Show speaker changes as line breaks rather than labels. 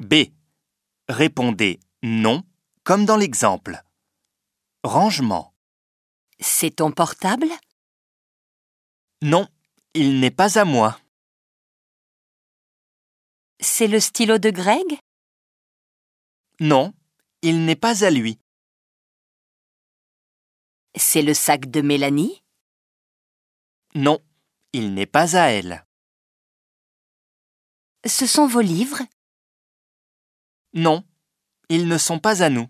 B. Répondez non comme dans l'exemple. Rangement.
C'est ton portable?
Non, il n'est pas à moi.
C'est le stylo de Greg?
Non, il n'est pas à lui.
C'est le sac de Mélanie?
Non, il n'est pas à elle.
Ce sont vos livres?
Non, ils ne sont pas à nous.